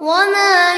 وما